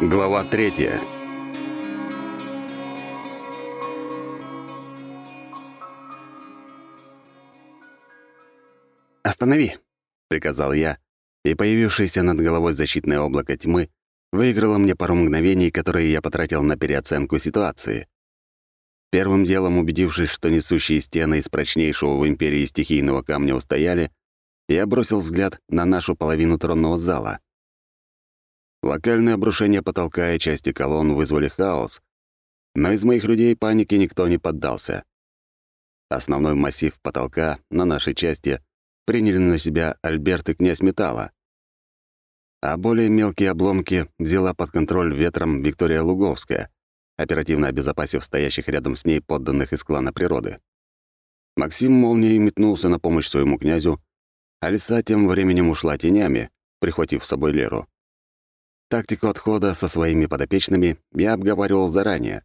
Глава третья. «Останови!» — приказал я, и появившееся над головой защитное облако тьмы выиграло мне пару мгновений, которые я потратил на переоценку ситуации. Первым делом, убедившись, что несущие стены из прочнейшего в Империи стихийного камня устояли, я бросил взгляд на нашу половину тронного зала. Локальное обрушение потолка и части колонн вызвали хаос, но из моих людей паники никто не поддался. Основной массив потолка на нашей части приняли на себя Альберт и князь Металла. А более мелкие обломки взяла под контроль ветром Виктория Луговская, оперативно обезопасив стоящих рядом с ней подданных из клана природы. Максим молнией метнулся на помощь своему князю, а лиса тем временем ушла тенями, прихватив с собой Леру. Тактику отхода со своими подопечными я обговаривал заранее,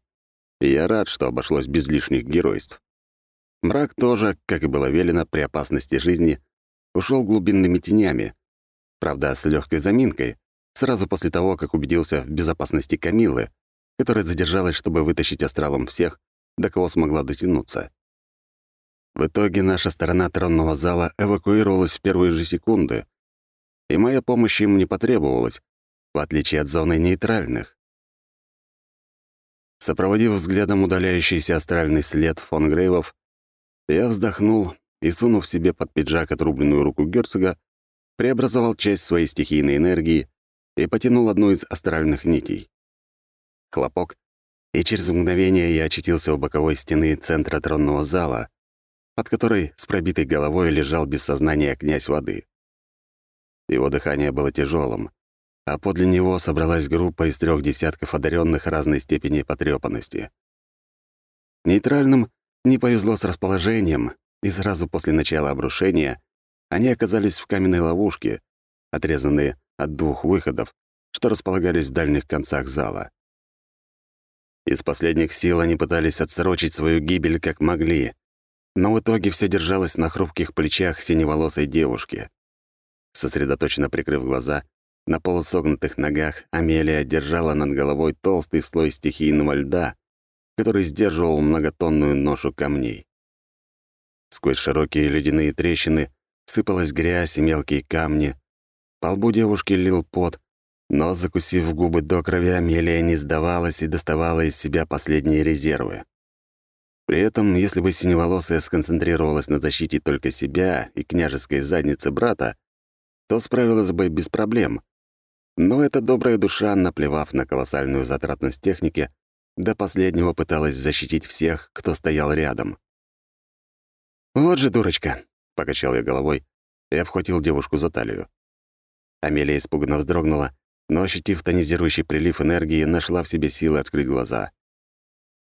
и я рад, что обошлось без лишних геройств. Мрак тоже, как и было велено при опасности жизни, ушел глубинными тенями, правда, с легкой заминкой, сразу после того, как убедился в безопасности Камилы, которая задержалась, чтобы вытащить астралом всех, до кого смогла дотянуться. В итоге наша сторона тронного зала эвакуировалась в первые же секунды, и моя помощь им не потребовалась, в отличие от зоны нейтральных. Сопроводив взглядом удаляющийся астральный след фон Грейвов, я вздохнул и, сунув себе под пиджак отрубленную руку герцога, преобразовал часть своей стихийной энергии и потянул одну из астральных нитей. Хлопок, и через мгновение я очутился у боковой стены центра тронного зала, под которой с пробитой головой лежал без сознания князь воды. Его дыхание было тяжелым, а подле него собралась группа из трех десятков одаренных разной степени потрепанности. Нейтральным не повезло с расположением, и сразу после начала обрушения они оказались в каменной ловушке, отрезанные от двух выходов, что располагались в дальних концах зала. Из последних сил они пытались отсрочить свою гибель как могли, но в итоге все держалось на хрупких плечах синеволосой девушки. Сосредоточенно прикрыв глаза, на полусогнутых ногах Амелия держала над головой толстый слой стихийного льда, который сдерживал многотонную ношу камней. Сквозь широкие ледяные трещины сыпалась грязь и мелкие камни. По лбу девушки лил пот, но, закусив губы до крови, Амелия не сдавалась и доставала из себя последние резервы. При этом, если бы синеволосая сконцентрировалась на защите только себя и княжеской задницы брата, то справилась бы без проблем. Но эта добрая душа, наплевав на колоссальную затратность техники, до последнего пыталась защитить всех, кто стоял рядом. «Вот же дурочка!» — покачал я головой и обхватил девушку за талию. Амелия испуганно вздрогнула, но, ощутив тонизирующий прилив энергии, нашла в себе силы открыть глаза.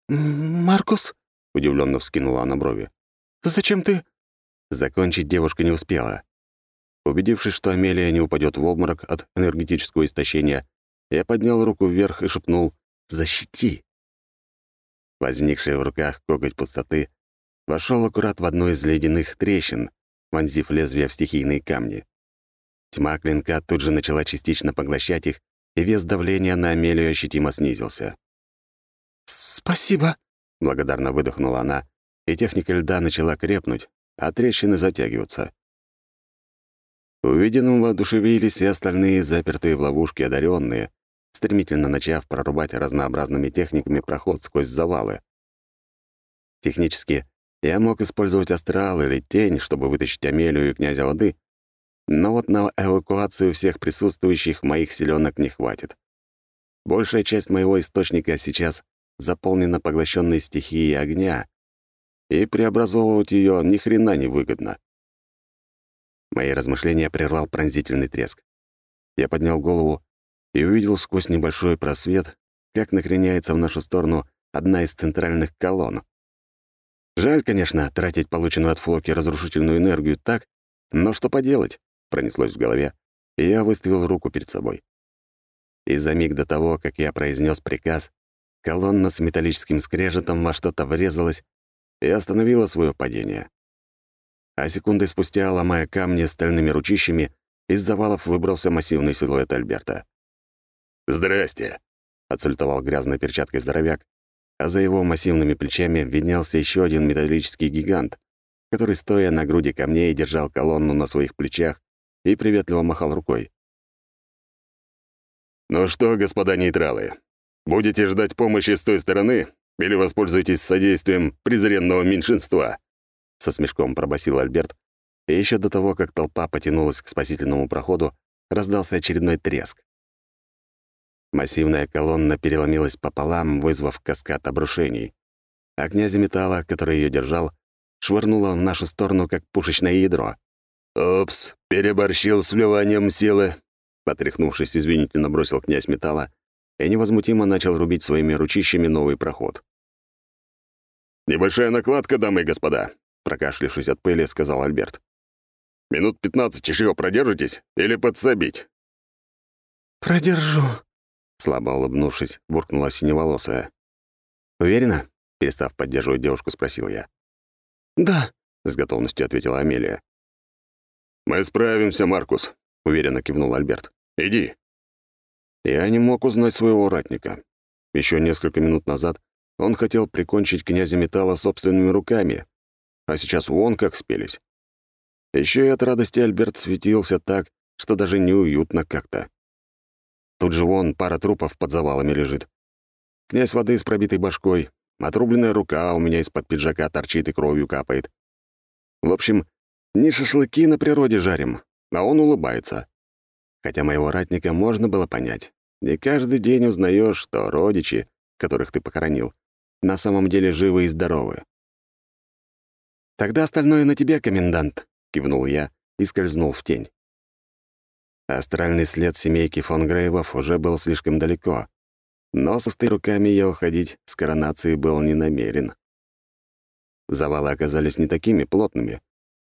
«Маркус?» — удивленно вскинула она брови. «Зачем ты...» Закончить девушка не успела. Убедившись, что Амелия не упадет в обморок от энергетического истощения, я поднял руку вверх и шепнул «Защити!». Возникший в руках коготь пустоты вошел аккурат в одну из ледяных трещин, вонзив лезвие в стихийные камни. Тьма клинка тут же начала частично поглощать их, и вес давления на Амелию ощутимо снизился. «Спасибо», — благодарно выдохнула она, и техника льда начала крепнуть, а трещины затягиваться. Увиденным воодушевились и остальные запертые в ловушке одаренные, стремительно начав прорубать разнообразными техниками проход сквозь завалы. Технически я мог использовать астрал или тень, чтобы вытащить Амелию и князя воды, но вот на эвакуацию всех присутствующих моих селенок не хватит. Большая часть моего источника сейчас заполнена поглощенной стихией огня, и преобразовывать ее ни хрена не выгодно. Мои размышления прервал пронзительный треск. Я поднял голову и увидел сквозь небольшой просвет, как накреняется в нашу сторону одна из центральных колонн. Жаль, конечно, тратить полученную от Флоки разрушительную энергию так, но что поделать, пронеслось в голове, и я выставил руку перед собой. И за миг до того, как я произнес приказ, колонна с металлическим скрежетом во что-то врезалась и остановила свое падение а секунды спустя, ломая камни стальными ручищами, из завалов выбрался массивный силуэт Альберта. «Здрасте!» отсультовал грязной перчаткой здоровяк, а за его массивными плечами виднелся еще один металлический гигант, который, стоя на груди камней, держал колонну на своих плечах и приветливо махал рукой. «Ну что, господа нейтралы, будете ждать помощи с той стороны или воспользуетесь содействием презренного меньшинства?» Со смешком пробасил Альберт, и еще до того, как толпа потянулась к спасительному проходу, раздался очередной треск. Массивная колонна переломилась пополам, вызвав каскад обрушений. А князя металла, который ее держал, швырнуло в нашу сторону, как пушечное ядро. «Опс, переборщил с вливанием силы», — потряхнувшись, извинительно бросил князь металла и невозмутимо начал рубить своими ручищами новый проход. «Небольшая накладка, дамы и господа», — прокашлившись от пыли, сказал Альберт. «Минут пятнадцать еще продержитесь или подсобить?» «Продержу», Слабо улыбнувшись, буркнула синеволосая. «Уверена?» — перестав поддерживать девушку, спросил я. «Да», — с готовностью ответила Амелия. «Мы справимся, Маркус», — уверенно кивнул Альберт. «Иди». Я не мог узнать своего ратника. Еще несколько минут назад он хотел прикончить князя металла собственными руками, а сейчас вон как спелись. Еще и от радости Альберт светился так, что даже неуютно как-то. Тут же вон пара трупов под завалами лежит. Князь воды с пробитой башкой, отрубленная рука у меня из-под пиджака торчит и кровью капает. В общем, не шашлыки на природе жарим, а он улыбается. Хотя моего ратника можно было понять. Не каждый день узнаешь, что родичи, которых ты похоронил, на самом деле живы и здоровы. «Тогда остальное на тебе, комендант», — кивнул я и скользнул в тень. Астральный след семейки фон Грейвов уже был слишком далеко, но со руками я уходить с коронацией был не намерен. Завалы оказались не такими плотными,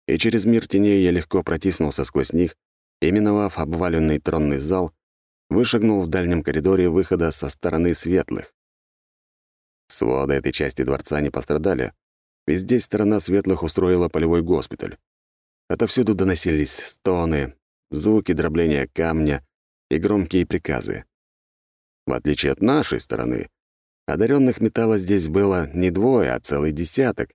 и через мир теней я легко протиснулся сквозь них и, миновав обваленный тронный зал, вышагнул в дальнем коридоре выхода со стороны светлых. Своды этой части дворца не пострадали, здесь сторона светлых устроила полевой госпиталь. Отовсюду доносились стоны, звуки дробления камня и громкие приказы. В отличие от нашей стороны, одаренных металла здесь было не двое, а целый десяток,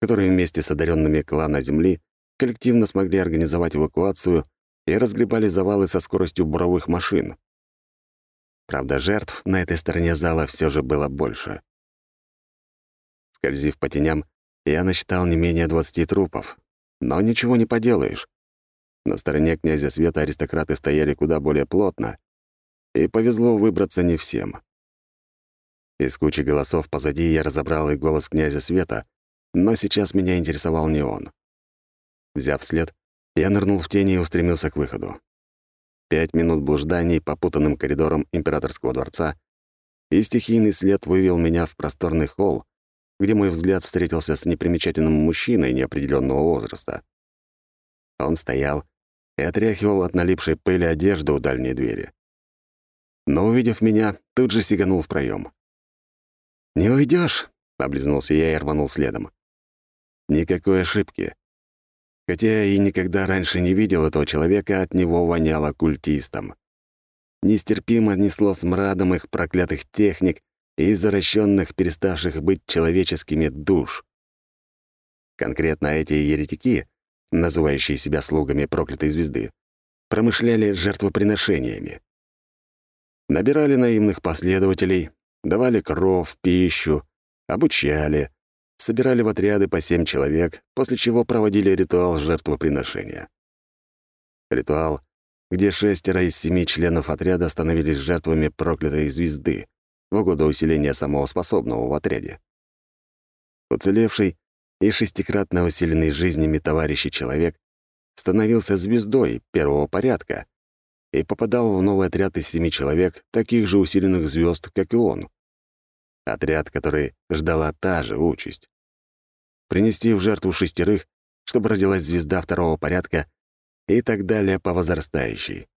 которые вместе с одаренными клана Земли коллективно смогли организовать эвакуацию и разгребали завалы со скоростью буровых машин. Правда, жертв на этой стороне зала все же было больше. Скользив по теням, я насчитал не менее 20 трупов. Но ничего не поделаешь. На стороне князя Света аристократы стояли куда более плотно, и повезло выбраться не всем. Из кучи голосов позади я разобрал и голос князя Света, но сейчас меня интересовал не он. Взяв след, я нырнул в тени и устремился к выходу. Пять минут блужданий по путанным коридорам императорского дворца, и стихийный след вывел меня в просторный холл, где мой взгляд встретился с непримечательным мужчиной неопределенного возраста. Он стоял, и отряхивал от налипшей пыли одежду у дальней двери. Но, увидев меня, тут же сиганул в проем. «Не уйдешь, облизнулся я и рванул следом. Никакой ошибки. Хотя я и никогда раньше не видел этого человека, от него воняло культистом. Нестерпимо несло смрадом их проклятых техник и заращенных, переставших быть человеческими душ. Конкретно эти еретики называющие себя слугами проклятой звезды, промышляли жертвоприношениями. Набирали наимных последователей, давали кров, пищу, обучали, собирали в отряды по семь человек, после чего проводили ритуал жертвоприношения. Ритуал, где шестеро из семи членов отряда становились жертвами проклятой звезды в угоду усиления самого способного в отряде. Уцелевший и шестикратно усиленный жизнями товарищей человек становился звездой первого порядка и попадал в новый отряд из семи человек, таких же усиленных звезд, как и он. Отряд, который ждала та же участь. Принести в жертву шестерых, чтобы родилась звезда второго порядка и так далее по возрастающей.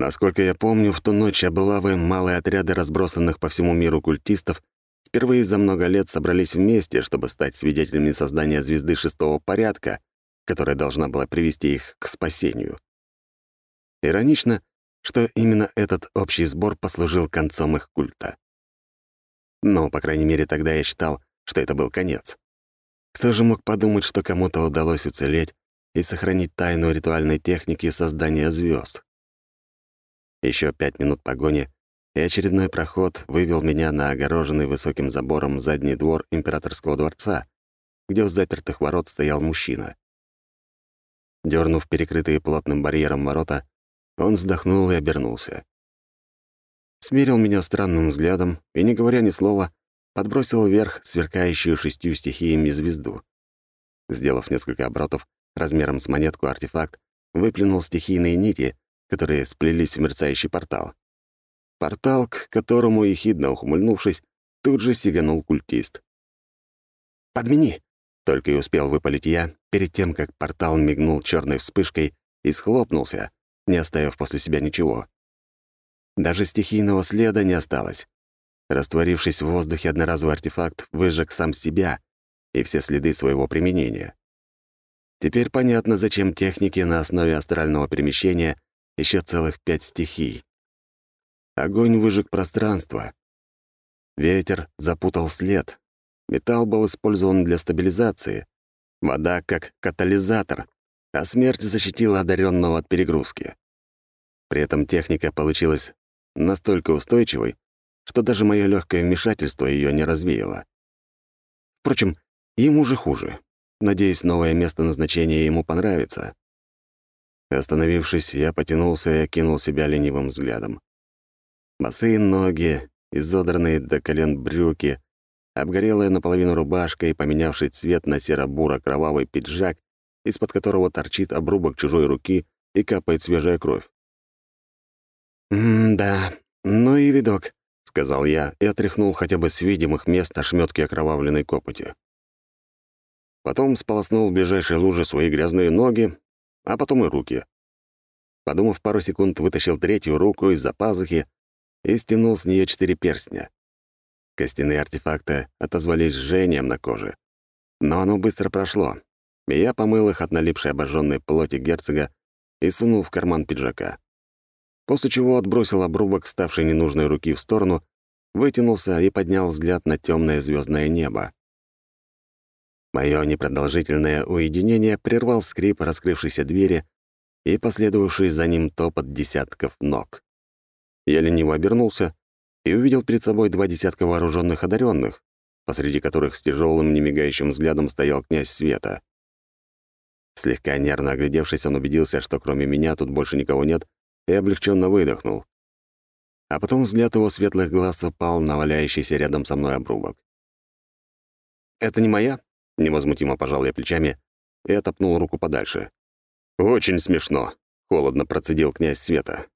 Насколько я помню, в ту ночь облавы малые отряды разбросанных по всему миру культистов впервые за много лет собрались вместе, чтобы стать свидетелями создания звезды шестого порядка, которая должна была привести их к спасению. Иронично, что именно этот общий сбор послужил концом их культа. Но, по крайней мере, тогда я считал, что это был конец. Кто же мог подумать, что кому-то удалось уцелеть и сохранить тайну ритуальной техники создания звезд? Еще пять минут погони, и очередной проход вывел меня на огороженный высоким забором задний двор императорского дворца, где у запертых ворот стоял мужчина. Дернув перекрытые плотным барьером ворота, он вздохнул и обернулся. Смерил меня странным взглядом и, не говоря ни слова, подбросил вверх сверкающую шестью стихиями звезду. Сделав несколько оборотов размером с монетку артефакт, выплюнул стихийные нити, которые сплелись в мерцающий портал. Портал, к которому, ехидно ухмыльнувшись, тут же сиганул культист. «Подмени!» — только и успел выпалить я, перед тем, как портал мигнул черной вспышкой и схлопнулся, не оставив после себя ничего. Даже стихийного следа не осталось. Растворившись в воздухе, одноразовый артефакт выжег сам себя и все следы своего применения. Теперь понятно, зачем техники на основе астрального перемещения еще целых пять стихий. Огонь выжег пространство. Ветер запутал след. Металл был использован для стабилизации. Вода как катализатор, а смерть защитила одаренного от перегрузки. При этом техника получилась настолько устойчивой, что даже мое легкое вмешательство ее не развеяло. Впрочем, ему же хуже. Надеюсь, новое место назначения ему понравится. Остановившись, я потянулся и окинул себя ленивым взглядом. Босые ноги, изодранные до колен брюки, обгорелая наполовину рубашка и поменявший цвет на серо-буро-кровавый пиджак, из-под которого торчит обрубок чужой руки и капает свежая кровь. «М-да, ну и видок», — сказал я и отряхнул хотя бы с видимых мест ошметки окровавленной копоти. Потом сполоснул в ближайшей луже свои грязные ноги, а потом и руки. Подумав пару секунд, вытащил третью руку из-за пазухи и стянул с нее четыре перстня. Костяные артефакты отозвались жжением на коже. Но оно быстро прошло, и я помыл их от налипшей обожженной плоти герцога и сунул в карман пиджака. После чего отбросил обрубок ставшей ненужной руки в сторону, вытянулся и поднял взгляд на темное звездное небо. Мое непродолжительное уединение прервал скрип раскрывшейся двери и последовавший за ним топот десятков ног. Я лениво обернулся и увидел перед собой два десятка вооруженных одаренных, посреди которых с тяжелым, немигающим взглядом стоял князь Света. Слегка нервно оглядевшись, он убедился, что кроме меня тут больше никого нет, и облегченно выдохнул. А потом взгляд его светлых глаз упал на валяющийся рядом со мной обрубок. «Это не моя?» — невозмутимо пожал я плечами и отопнул руку подальше. «Очень смешно», — холодно процедил князь Света.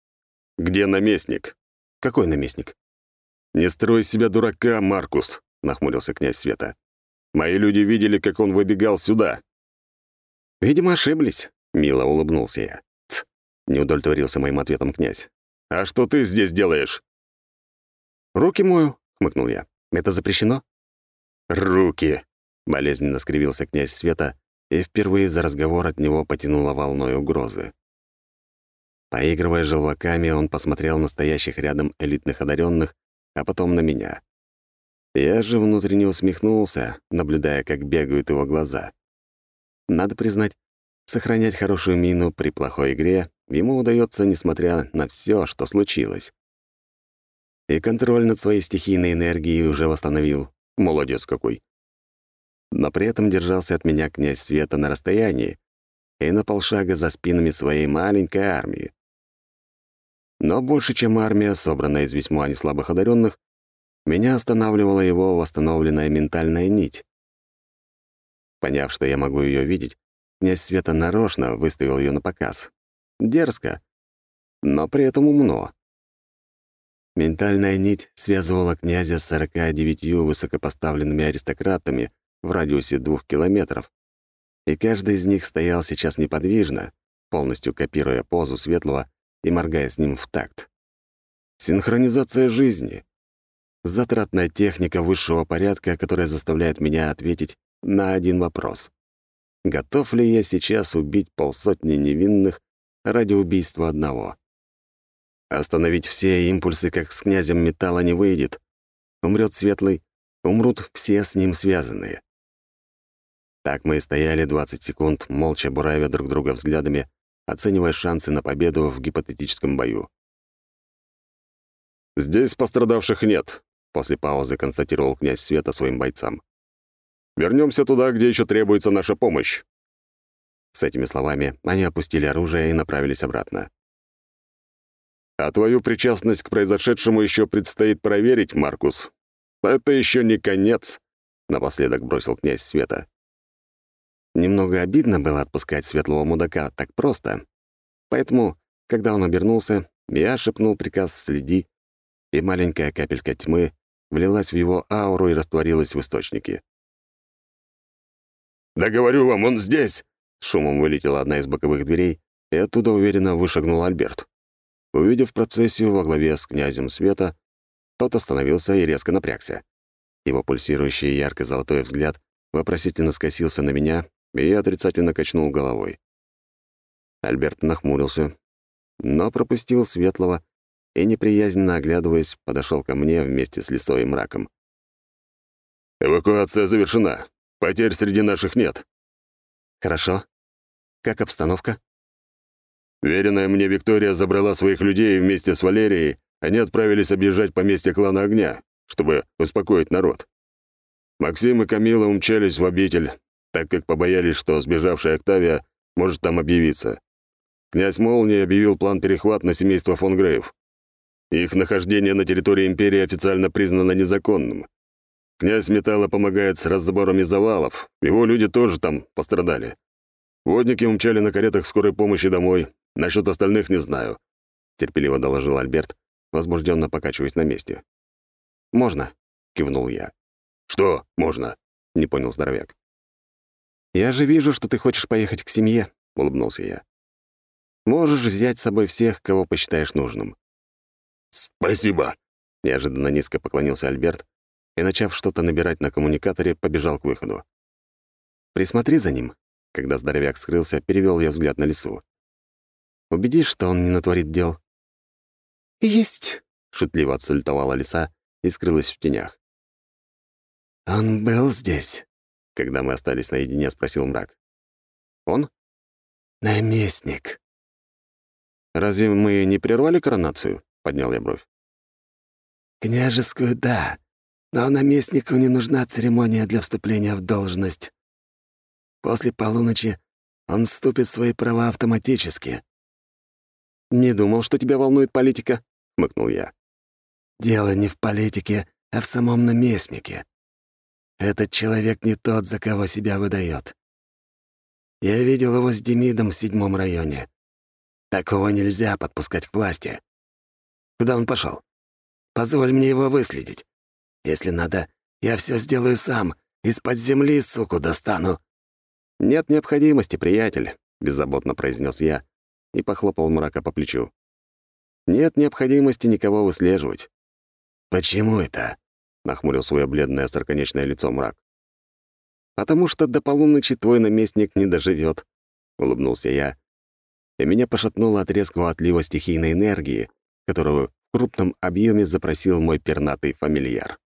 «Где наместник?» «Какой наместник?» «Не строй себя дурака, Маркус», — нахмурился князь Света. «Мои люди видели, как он выбегал сюда». «Видимо, ошиблись», — мило улыбнулся я. «Ц», — не удовлетворился моим ответом князь. «А что ты здесь делаешь?» «Руки мою», — хмыкнул я. «Это запрещено?» «Руки», — болезненно скривился князь Света, и впервые за разговор от него потянуло волной угрозы. Поигрывая желваками, он посмотрел на стоящих рядом элитных одаренных, а потом на меня. Я же внутренне усмехнулся, наблюдая, как бегают его глаза. Надо признать, сохранять хорошую мину при плохой игре ему удается, несмотря на все, что случилось. И контроль над своей стихийной энергией уже восстановил. Молодец какой. Но при этом держался от меня князь Света на расстоянии и на полшага за спинами своей маленькой армии. Но больше, чем армия, собранная из весьма неслабых одаренных, меня останавливала его восстановленная ментальная нить. Поняв, что я могу ее видеть, князь Света нарочно выставил ее на показ. Дерзко, но при этом умно. Ментальная нить связывала князя с 49 высокопоставленными аристократами в радиусе двух километров, и каждый из них стоял сейчас неподвижно, полностью копируя позу Светлого и моргая с ним в такт. Синхронизация жизни. Затратная техника высшего порядка, которая заставляет меня ответить на один вопрос. Готов ли я сейчас убить полсотни невинных ради убийства одного? Остановить все импульсы, как с князем металла, не выйдет. Умрет Светлый, умрут все с ним связанные. Так мы и стояли 20 секунд, молча буравя друг друга взглядами, оценивая шансы на победу в гипотетическом бою. «Здесь пострадавших нет», — после паузы констатировал князь Света своим бойцам. Вернемся туда, где еще требуется наша помощь». С этими словами они опустили оружие и направились обратно. «А твою причастность к произошедшему еще предстоит проверить, Маркус. Это еще не конец», — напоследок бросил князь Света. Немного обидно было отпускать светлого мудака так просто. Поэтому, когда он обернулся, я шепнул приказ «следи», и маленькая капелька тьмы влилась в его ауру и растворилась в источнике. «Да говорю вам, он здесь!» Шумом вылетела одна из боковых дверей, и оттуда уверенно вышагнул Альберт. Увидев процессию во главе с князем Света, тот остановился и резко напрягся. Его пульсирующий ярко-золотой взгляд вопросительно скосился на меня, я отрицательно качнул головой. Альберт нахмурился, но пропустил Светлого и, неприязненно оглядываясь, подошел ко мне вместе с лисой и мраком. «Эвакуация завершена. Потерь среди наших нет». «Хорошо. Как обстановка?» Веренная мне Виктория забрала своих людей вместе с Валерией, они отправились объезжать поместье клана Огня, чтобы успокоить народ. Максим и Камила умчались в обитель, так как побоялись, что сбежавшая Октавия может там объявиться. Князь Молнии объявил план перехват на семейство фон Грейв. Их нахождение на территории Империи официально признано незаконным. Князь Металла помогает с разборами завалов. Его люди тоже там пострадали. Водники умчали на каретах скорой помощи домой. Насчет остальных не знаю», — терпеливо доложил Альберт, возбужденно покачиваясь на месте. «Можно», — кивнул я. «Что можно?» — не понял здоровяк. «Я же вижу, что ты хочешь поехать к семье», — улыбнулся я. «Можешь взять с собой всех, кого посчитаешь нужным». «Спасибо», — неожиданно низко поклонился Альберт и, начав что-то набирать на коммуникаторе, побежал к выходу. «Присмотри за ним», — когда здоровяк скрылся, перевел я взгляд на лесу. «Убедись, что он не натворит дел». «Есть», — шутливо отсультовала лиса и скрылась в тенях. «Он был здесь», — когда мы остались наедине, спросил мрак. «Он?» «Наместник». «Разве мы не прервали коронацию?» — поднял я бровь. «Княжескую — да, но наместнику не нужна церемония для вступления в должность. После полуночи он вступит в свои права автоматически. «Не думал, что тебя волнует политика», — хмыкнул я. «Дело не в политике, а в самом наместнике. Этот человек не тот, за кого себя выдает. Я видел его с Демидом в седьмом районе. Такого нельзя подпускать к власти. Куда он пошел? Позволь мне его выследить. Если надо, я все сделаю сам. Из-под земли суку достану». «Нет необходимости, приятель», — беззаботно произнес я и похлопал мрака по плечу. «Нет необходимости никого выслеживать». «Почему это?» — нахмурил свое бледное остроконечное лицо мрак. «Потому что до полуночи твой наместник не доживет, улыбнулся я, и меня пошатнуло от резкого отлива стихийной энергии, которую в крупном объеме запросил мой пернатый фамильяр.